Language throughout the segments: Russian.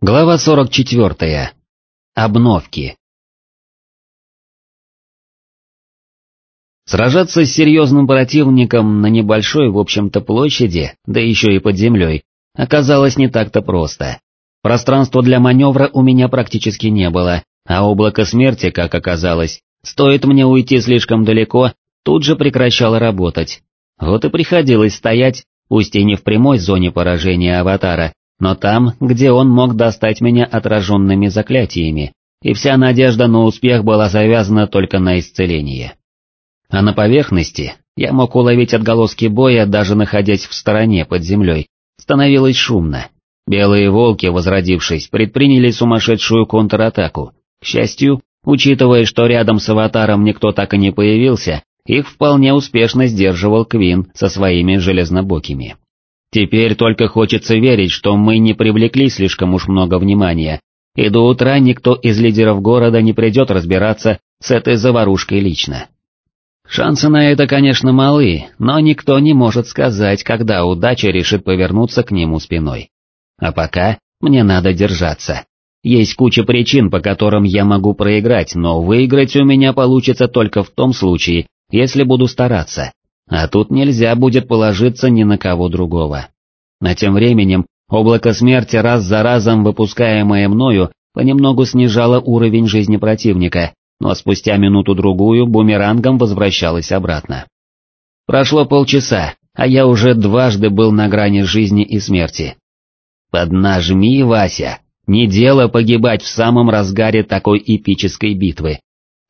Глава 44. Обновки. Сражаться с серьезным противником на небольшой, в общем-то, площади, да еще и под землей, оказалось не так-то просто. Пространства для маневра у меня практически не было, а облако смерти, как оказалось, стоит мне уйти слишком далеко, тут же прекращало работать. Вот и приходилось стоять, пусть и не в прямой зоне поражения аватара, но там, где он мог достать меня отраженными заклятиями, и вся надежда на успех была завязана только на исцеление. А на поверхности я мог уловить отголоски боя, даже находясь в стороне под землей, становилось шумно. Белые волки, возродившись, предприняли сумасшедшую контратаку. К счастью, учитывая, что рядом с аватаром никто так и не появился, их вполне успешно сдерживал Квин со своими железнобокими. Теперь только хочется верить, что мы не привлекли слишком уж много внимания, и до утра никто из лидеров города не придет разбираться с этой заварушкой лично. Шансы на это, конечно, малы, но никто не может сказать, когда удача решит повернуться к нему спиной. А пока мне надо держаться. Есть куча причин, по которым я могу проиграть, но выиграть у меня получится только в том случае, если буду стараться, а тут нельзя будет положиться ни на кого другого. А тем временем, облако смерти раз за разом выпускаемое мною понемногу снижало уровень жизни противника, но спустя минуту-другую бумерангом возвращалось обратно. Прошло полчаса, а я уже дважды был на грани жизни и смерти. Поднажми, Вася, не дело погибать в самом разгаре такой эпической битвы.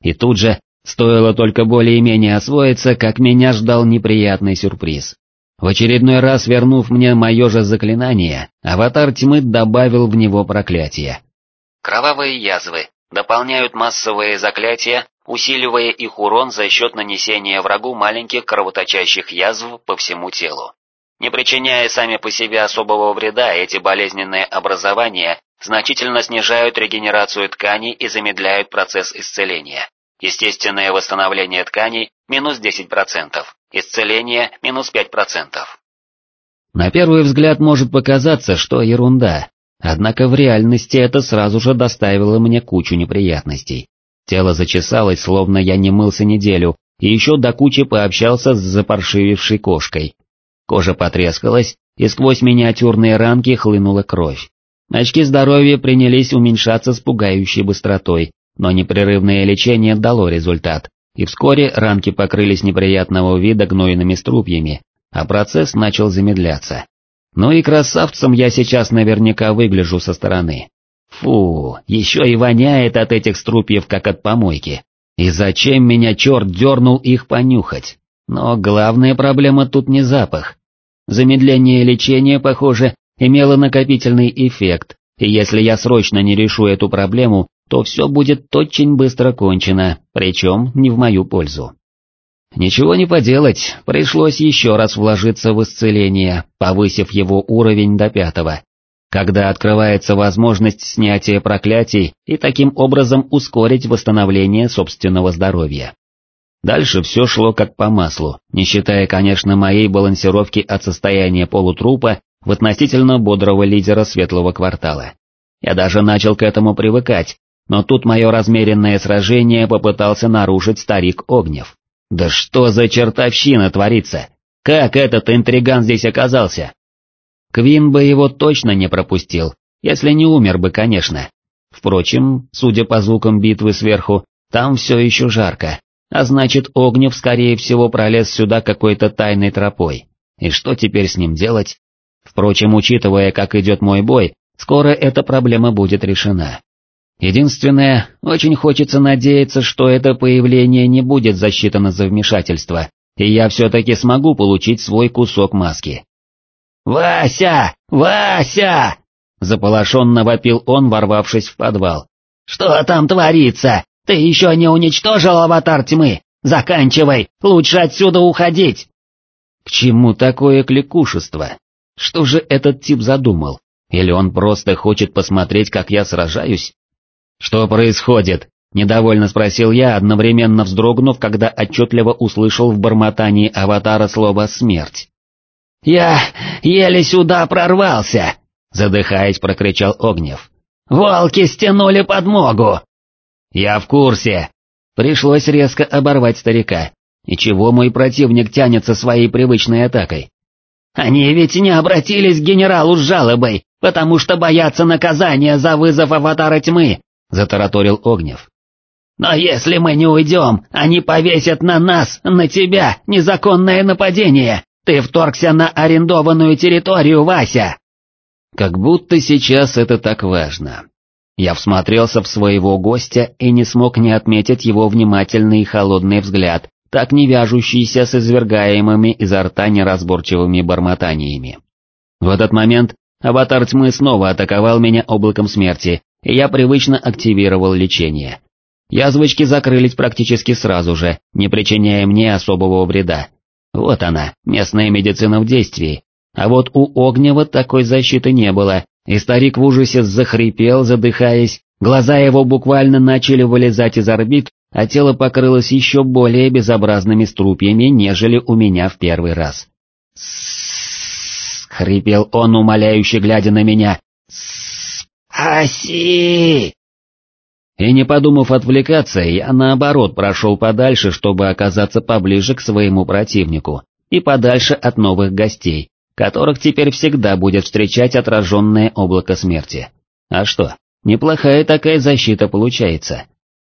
И тут же Стоило только более-менее освоиться, как меня ждал неприятный сюрприз. В очередной раз вернув мне мое же заклинание, аватар тьмы добавил в него проклятие. Кровавые язвы дополняют массовые заклятия, усиливая их урон за счет нанесения врагу маленьких кровоточащих язв по всему телу. Не причиняя сами по себе особого вреда, эти болезненные образования значительно снижают регенерацию тканей и замедляют процесс исцеления. Естественное восстановление тканей – минус 10%, исцеление – минус 5%. На первый взгляд может показаться, что ерунда, однако в реальности это сразу же доставило мне кучу неприятностей. Тело зачесалось, словно я не мылся неделю, и еще до кучи пообщался с запаршивившей кошкой. Кожа потрескалась, и сквозь миниатюрные ранки хлынула кровь. Очки здоровья принялись уменьшаться с пугающей быстротой, но непрерывное лечение дало результат, и вскоре ранки покрылись неприятного вида гнойными струпьями, а процесс начал замедляться. Ну и красавцем я сейчас наверняка выгляжу со стороны. Фу, еще и воняет от этих струпьев, как от помойки. И зачем меня черт дернул их понюхать? Но главная проблема тут не запах. Замедление лечения, похоже, имело накопительный эффект, и если я срочно не решу эту проблему, то все будет очень быстро кончено, причем не в мою пользу. Ничего не поделать, пришлось еще раз вложиться в исцеление, повысив его уровень до пятого, когда открывается возможность снятия проклятий и таким образом ускорить восстановление собственного здоровья. Дальше все шло как по маслу, не считая, конечно, моей балансировки от состояния полутрупа в относительно бодрого лидера светлого квартала. Я даже начал к этому привыкать, но тут мое размеренное сражение попытался нарушить старик Огнев. Да что за чертовщина творится? Как этот интриган здесь оказался? Квин бы его точно не пропустил, если не умер бы, конечно. Впрочем, судя по звукам битвы сверху, там все еще жарко, а значит Огнев скорее всего пролез сюда какой-то тайной тропой. И что теперь с ним делать? Впрочем, учитывая, как идет мой бой, скоро эта проблема будет решена. Единственное, очень хочется надеяться, что это появление не будет засчитано за вмешательство, и я все-таки смогу получить свой кусок маски. «Вася! Вася!» — заполошенно вопил он, ворвавшись в подвал. «Что там творится? Ты еще не уничтожил аватар тьмы? Заканчивай, лучше отсюда уходить!» К чему такое кликушество? Что же этот тип задумал? Или он просто хочет посмотреть, как я сражаюсь? «Что происходит?» — недовольно спросил я, одновременно вздрогнув, когда отчетливо услышал в бормотании аватара слово «смерть». «Я еле сюда прорвался!» — задыхаясь, прокричал Огнев. Волки стянули подмогу!» «Я в курсе!» Пришлось резко оборвать старика. И чего мой противник тянется своей привычной атакой? «Они ведь не обратились к генералу с жалобой, потому что боятся наказания за вызов аватара тьмы», — затараторил Огнев. «Но если мы не уйдем, они повесят на нас, на тебя, незаконное нападение. Ты вторгся на арендованную территорию, Вася!» Как будто сейчас это так важно. Я всмотрелся в своего гостя и не смог не отметить его внимательный и холодный взгляд, так не вяжущийся с извергаемыми изо рта неразборчивыми бормотаниями. В этот момент аватар тьмы снова атаковал меня облаком смерти, я привычно активировал лечение. Язвочки закрылись практически сразу же, не причиняя мне особого вреда. Вот она, местная медицина в действии. А вот у Огнева такой защиты не было, и старик в ужасе захрипел, задыхаясь, глаза его буквально начали вылезать из орбит, а тело покрылось еще более безобразными струпьями, нежели у меня в первый раз. Хрипел он, умоляюще глядя на меня. «Спаси!» И не подумав отвлекаться, я наоборот прошел подальше, чтобы оказаться поближе к своему противнику, и подальше от новых гостей, которых теперь всегда будет встречать отраженное облако смерти. А что, неплохая такая защита получается.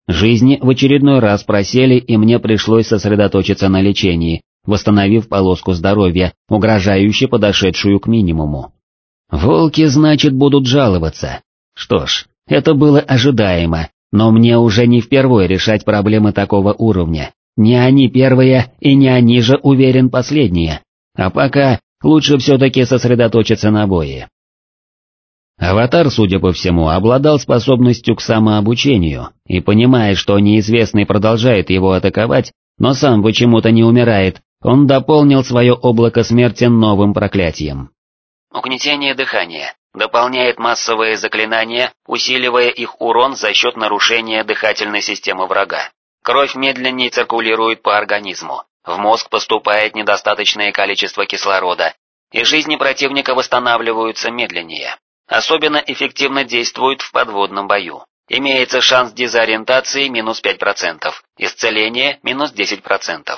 Жизни в очередной раз просели, и мне пришлось сосредоточиться на лечении, восстановив полоску здоровья, угрожающе подошедшую к минимуму. Волки, значит, будут жаловаться. Что ж, это было ожидаемо, но мне уже не впервые решать проблемы такого уровня. Не они первые, и не они же, уверен, последние. А пока лучше все-таки сосредоточиться на бое. Аватар, судя по всему, обладал способностью к самообучению, и понимая, что неизвестный продолжает его атаковать, но сам почему-то не умирает, он дополнил свое облако смерти новым проклятием. Угнетение дыхания. Дополняет массовые заклинания, усиливая их урон за счет нарушения дыхательной системы врага. Кровь медленнее циркулирует по организму, в мозг поступает недостаточное количество кислорода, и жизни противника восстанавливаются медленнее. Особенно эффективно действует в подводном бою. Имеется шанс дезориентации минус 5%, исцеление минус 10%.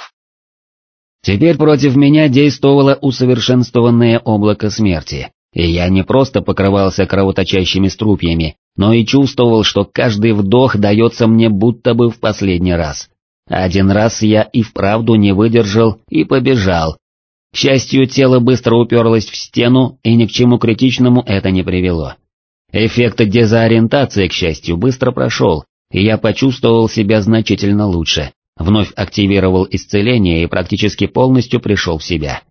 Теперь против меня действовало усовершенствованное облако смерти, и я не просто покрывался кровоточащими струпьями, но и чувствовал, что каждый вдох дается мне будто бы в последний раз. Один раз я и вправду не выдержал и побежал. К счастью, тело быстро уперлось в стену, и ни к чему критичному это не привело. Эффект дезориентации, к счастью, быстро прошел, и я почувствовал себя значительно лучше, вновь активировал исцеление и практически полностью пришел в себя.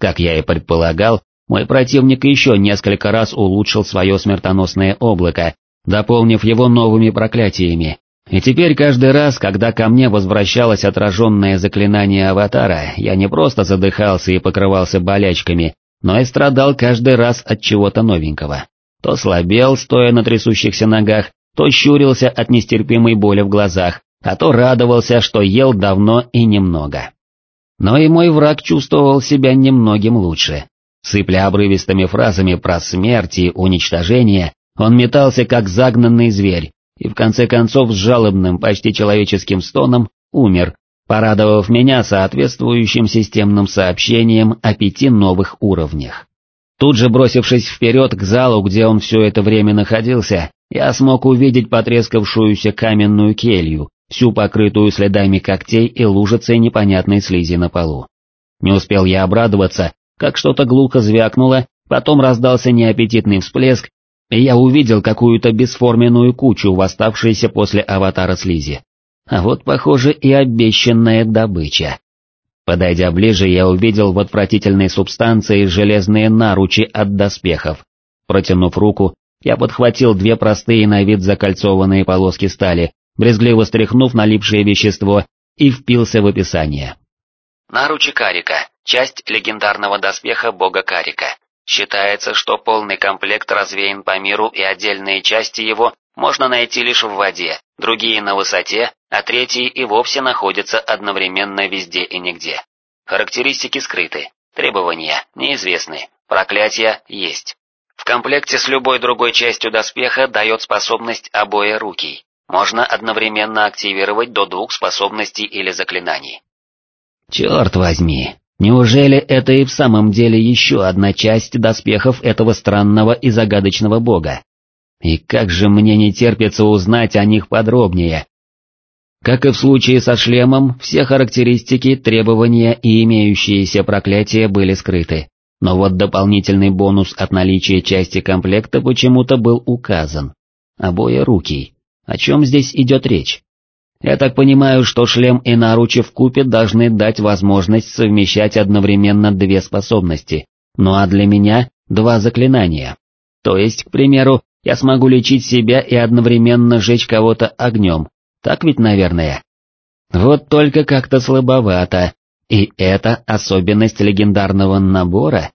Как я и предполагал, мой противник еще несколько раз улучшил свое смертоносное облако, дополнив его новыми проклятиями, и теперь каждый раз, когда ко мне возвращалось отраженное заклинание аватара, я не просто задыхался и покрывался болячками, но и страдал каждый раз от чего-то новенького. То слабел, стоя на трясущихся ногах, то щурился от нестерпимой боли в глазах, а то радовался, что ел давно и немного. Но и мой враг чувствовал себя немногим лучше. Сыпля обрывистыми фразами про смерть и уничтожение, он метался как загнанный зверь, и в конце концов с жалобным, почти человеческим стоном умер, порадовав меня соответствующим системным сообщением о пяти новых уровнях. Тут же бросившись вперед к залу, где он все это время находился, я смог увидеть потрескавшуюся каменную келью, всю покрытую следами когтей и лужицей непонятной слизи на полу. Не успел я обрадоваться, как что-то глухо звякнуло, потом раздался неаппетитный всплеск, и я увидел какую-то бесформенную кучу, восставшейся после аватара слизи. А вот, похоже, и обещанная добыча. Подойдя ближе, я увидел в отвратительной субстанции железные наручи от доспехов. Протянув руку, я подхватил две простые на вид закольцованные полоски стали, брезгливо стряхнув налипшее вещество, и впился в описание. Наручи Карика. Часть легендарного доспеха бога Карика. Считается, что полный комплект развеян по миру и отдельные части его можно найти лишь в воде, другие на высоте, а третьи и вовсе находятся одновременно везде и нигде. Характеристики скрыты, требования неизвестны, проклятия есть. В комплекте с любой другой частью доспеха дает способность обои руки. Можно одновременно активировать до двух способностей или заклинаний. Черт возьми, неужели это и в самом деле еще одна часть доспехов этого странного и загадочного бога? И как же мне не терпится узнать о них подробнее. Как и в случае со шлемом, все характеристики, требования и имеющиеся проклятия были скрыты, но вот дополнительный бонус от наличия части комплекта почему-то был указан. Обои руки. О чем здесь идет речь? Я так понимаю, что шлем и наручи в купе должны дать возможность совмещать одновременно две способности, ну а для меня два заклинания. То есть, к примеру, я смогу лечить себя и одновременно жечь кого-то огнем, так ведь, наверное? Вот только как-то слабовато, и это особенность легендарного набора?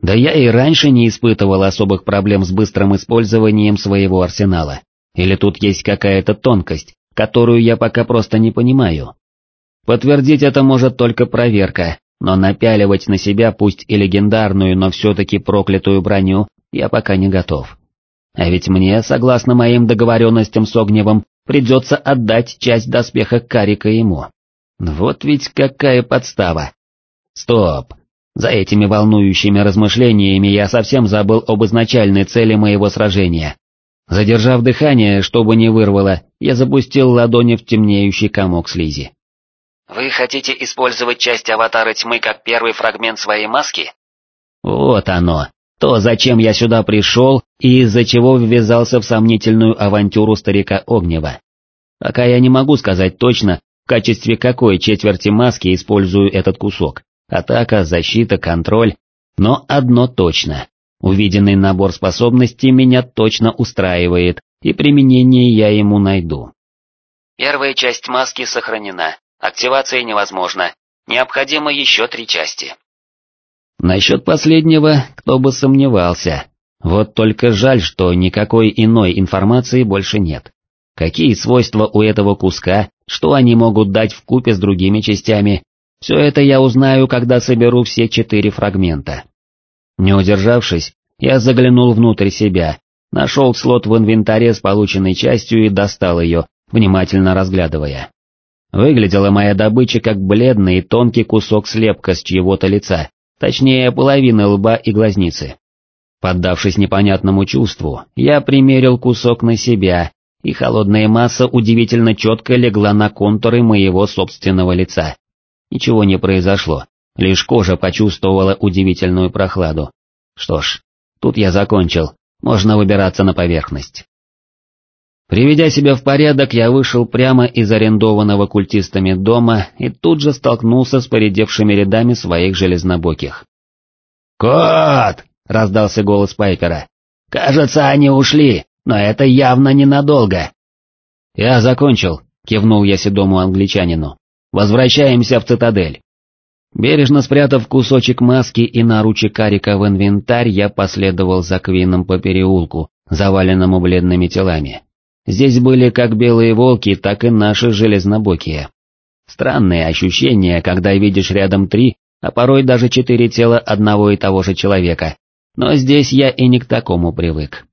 Да я и раньше не испытывал особых проблем с быстрым использованием своего арсенала. Или тут есть какая-то тонкость, которую я пока просто не понимаю? Подтвердить это может только проверка, но напяливать на себя пусть и легендарную, но все-таки проклятую броню я пока не готов. А ведь мне, согласно моим договоренностям с Огневым, придется отдать часть доспеха Карика ему. Вот ведь какая подстава. Стоп. За этими волнующими размышлениями я совсем забыл об изначальной цели моего сражения. Задержав дыхание, чтобы не вырвало, я запустил ладони в темнеющий комок слизи. «Вы хотите использовать часть аватара тьмы как первый фрагмент своей маски?» «Вот оно. То, зачем я сюда пришел и из-за чего ввязался в сомнительную авантюру старика Огнева. Пока я не могу сказать точно, в качестве какой четверти маски использую этот кусок. Атака, защита, контроль. Но одно точно. Увиденный набор способностей меня точно устраивает, и применение я ему найду. Первая часть маски сохранена, активация невозможна, необходимо еще три части. Насчет последнего, кто бы сомневался. Вот только жаль, что никакой иной информации больше нет. Какие свойства у этого куска, что они могут дать в купе с другими частями, все это я узнаю, когда соберу все четыре фрагмента. Не удержавшись, я заглянул внутрь себя, нашел слот в инвентаре с полученной частью и достал ее, внимательно разглядывая. Выглядела моя добыча как бледный и тонкий кусок слепка с чьего-то лица, точнее половины лба и глазницы. Поддавшись непонятному чувству, я примерил кусок на себя, и холодная масса удивительно четко легла на контуры моего собственного лица. Ничего не произошло, лишь кожа почувствовала удивительную прохладу. Что ж, тут я закончил, можно выбираться на поверхность. Приведя себя в порядок, я вышел прямо из арендованного культистами дома и тут же столкнулся с поредевшими рядами своих железнобоких. «Кот!» — раздался голос Пайпера. «Кажется, они ушли, но это явно ненадолго». «Я закончил», — кивнул я седому англичанину. «Возвращаемся в цитадель». Бережно спрятав кусочек маски и наручи карика в инвентарь, я последовал за Квином по переулку, заваленному бледными телами. Здесь были как белые волки, так и наши железнобокие. Странные ощущения, когда видишь рядом три, а порой даже четыре тела одного и того же человека, но здесь я и не к такому привык.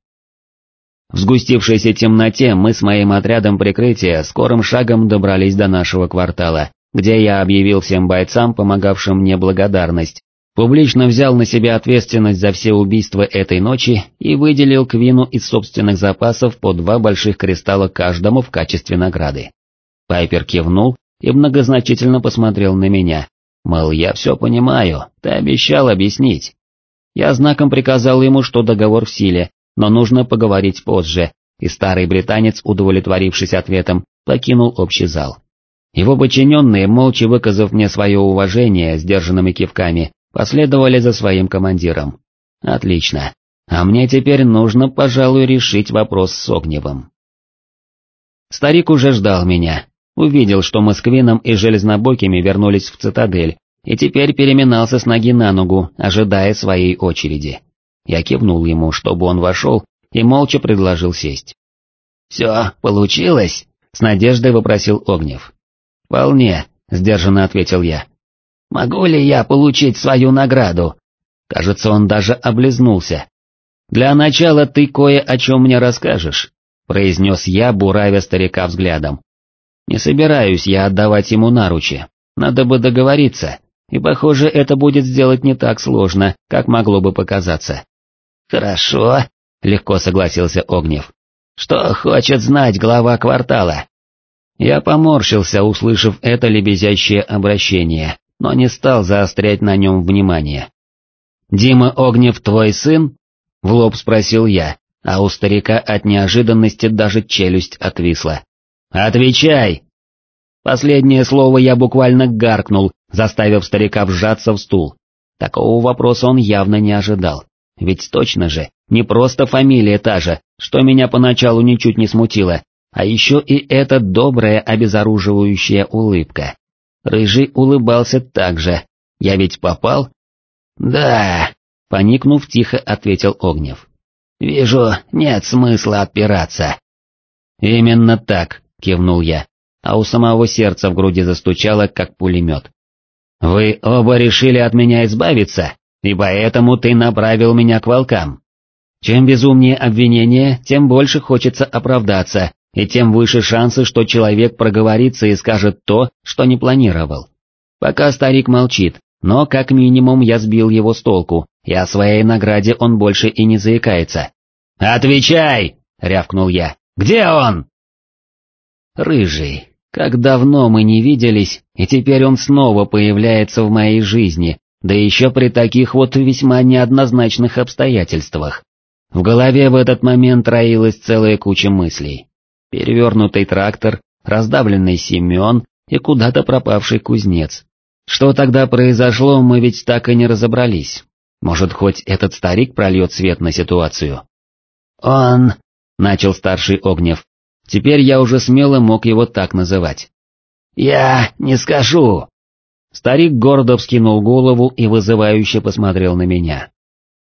В сгустившейся темноте мы с моим отрядом прикрытия скорым шагом добрались до нашего квартала, где я объявил всем бойцам, помогавшим мне благодарность, публично взял на себя ответственность за все убийства этой ночи и выделил Квину из собственных запасов по два больших кристалла каждому в качестве награды. Пайпер кивнул и многозначительно посмотрел на меня, мол, я все понимаю, ты обещал объяснить. Я знаком приказал ему, что договор в силе, но нужно поговорить позже, и старый британец, удовлетворившись ответом, покинул общий зал. Его подчиненные, молча выказав мне свое уважение сдержанными кивками, последовали за своим командиром. Отлично. А мне теперь нужно, пожалуй, решить вопрос с Огневым. Старик уже ждал меня, увидел, что мы с Квином и Железнобокими вернулись в цитадель, и теперь переминался с ноги на ногу, ожидая своей очереди. Я кивнул ему, чтобы он вошел, и молча предложил сесть. «Все, получилось?» — с надеждой вопросил Огнев. «Вполне», — сдержанно ответил я. Могу ли я получить свою награду? Кажется, он даже облизнулся. «Для начала ты кое о чем мне расскажешь», — произнес я, буравя старика взглядом. «Не собираюсь я отдавать ему наручи, надо бы договориться, и похоже это будет сделать не так сложно, как могло бы показаться». «Хорошо», — легко согласился Огнев. «Что хочет знать глава квартала?» Я поморщился, услышав это лебезящее обращение, но не стал заострять на нем внимание. «Дима Огнев твой сын?» — в лоб спросил я, а у старика от неожиданности даже челюсть отвисла. «Отвечай!» Последнее слово я буквально гаркнул, заставив старика вжаться в стул. Такого вопроса он явно не ожидал. Ведь точно же, не просто фамилия та же, что меня поначалу ничуть не смутило, а еще и эта добрая обезоруживающая улыбка. Рыжий улыбался так же. Я ведь попал? Да, поникнув тихо ответил Огнев. Вижу, нет смысла отпираться. Именно так, кивнул я, а у самого сердца в груди застучало, как пулемет. Вы оба решили от меня избавиться, и поэтому ты направил меня к волкам. Чем безумнее обвинение, тем больше хочется оправдаться, и тем выше шансы, что человек проговорится и скажет то, что не планировал. Пока старик молчит, но как минимум я сбил его с толку, и о своей награде он больше и не заикается. «Отвечай!» — рявкнул я. «Где он?» Рыжий. Как давно мы не виделись, и теперь он снова появляется в моей жизни, да еще при таких вот весьма неоднозначных обстоятельствах. В голове в этот момент роилась целая куча мыслей перевернутый трактор, раздавленный Семен и куда-то пропавший кузнец. Что тогда произошло, мы ведь так и не разобрались. Может, хоть этот старик прольет свет на ситуацию? «Он...» — начал старший Огнев. Теперь я уже смело мог его так называть. «Я не скажу». Старик гордо вскинул голову и вызывающе посмотрел на меня.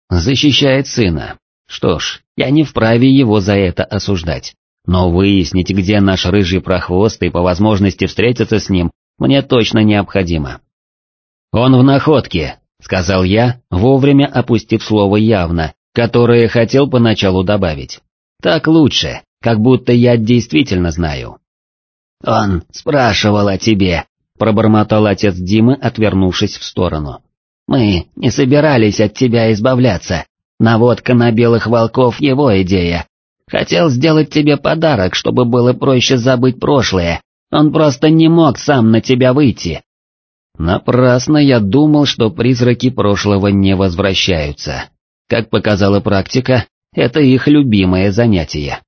Защищает сына. Что ж, я не вправе его за это осуждать. Но выяснить, где наш рыжий прохвост и по возможности встретиться с ним, мне точно необходимо. «Он в находке», — сказал я, вовремя опустив слово «явно», которое хотел поначалу добавить. «Так лучше, как будто я действительно знаю». «Он спрашивал о тебе», — пробормотал отец Димы, отвернувшись в сторону. «Мы не собирались от тебя избавляться. Наводка на белых волков — его идея, Хотел сделать тебе подарок, чтобы было проще забыть прошлое. Он просто не мог сам на тебя выйти. Напрасно я думал, что призраки прошлого не возвращаются. Как показала практика, это их любимое занятие.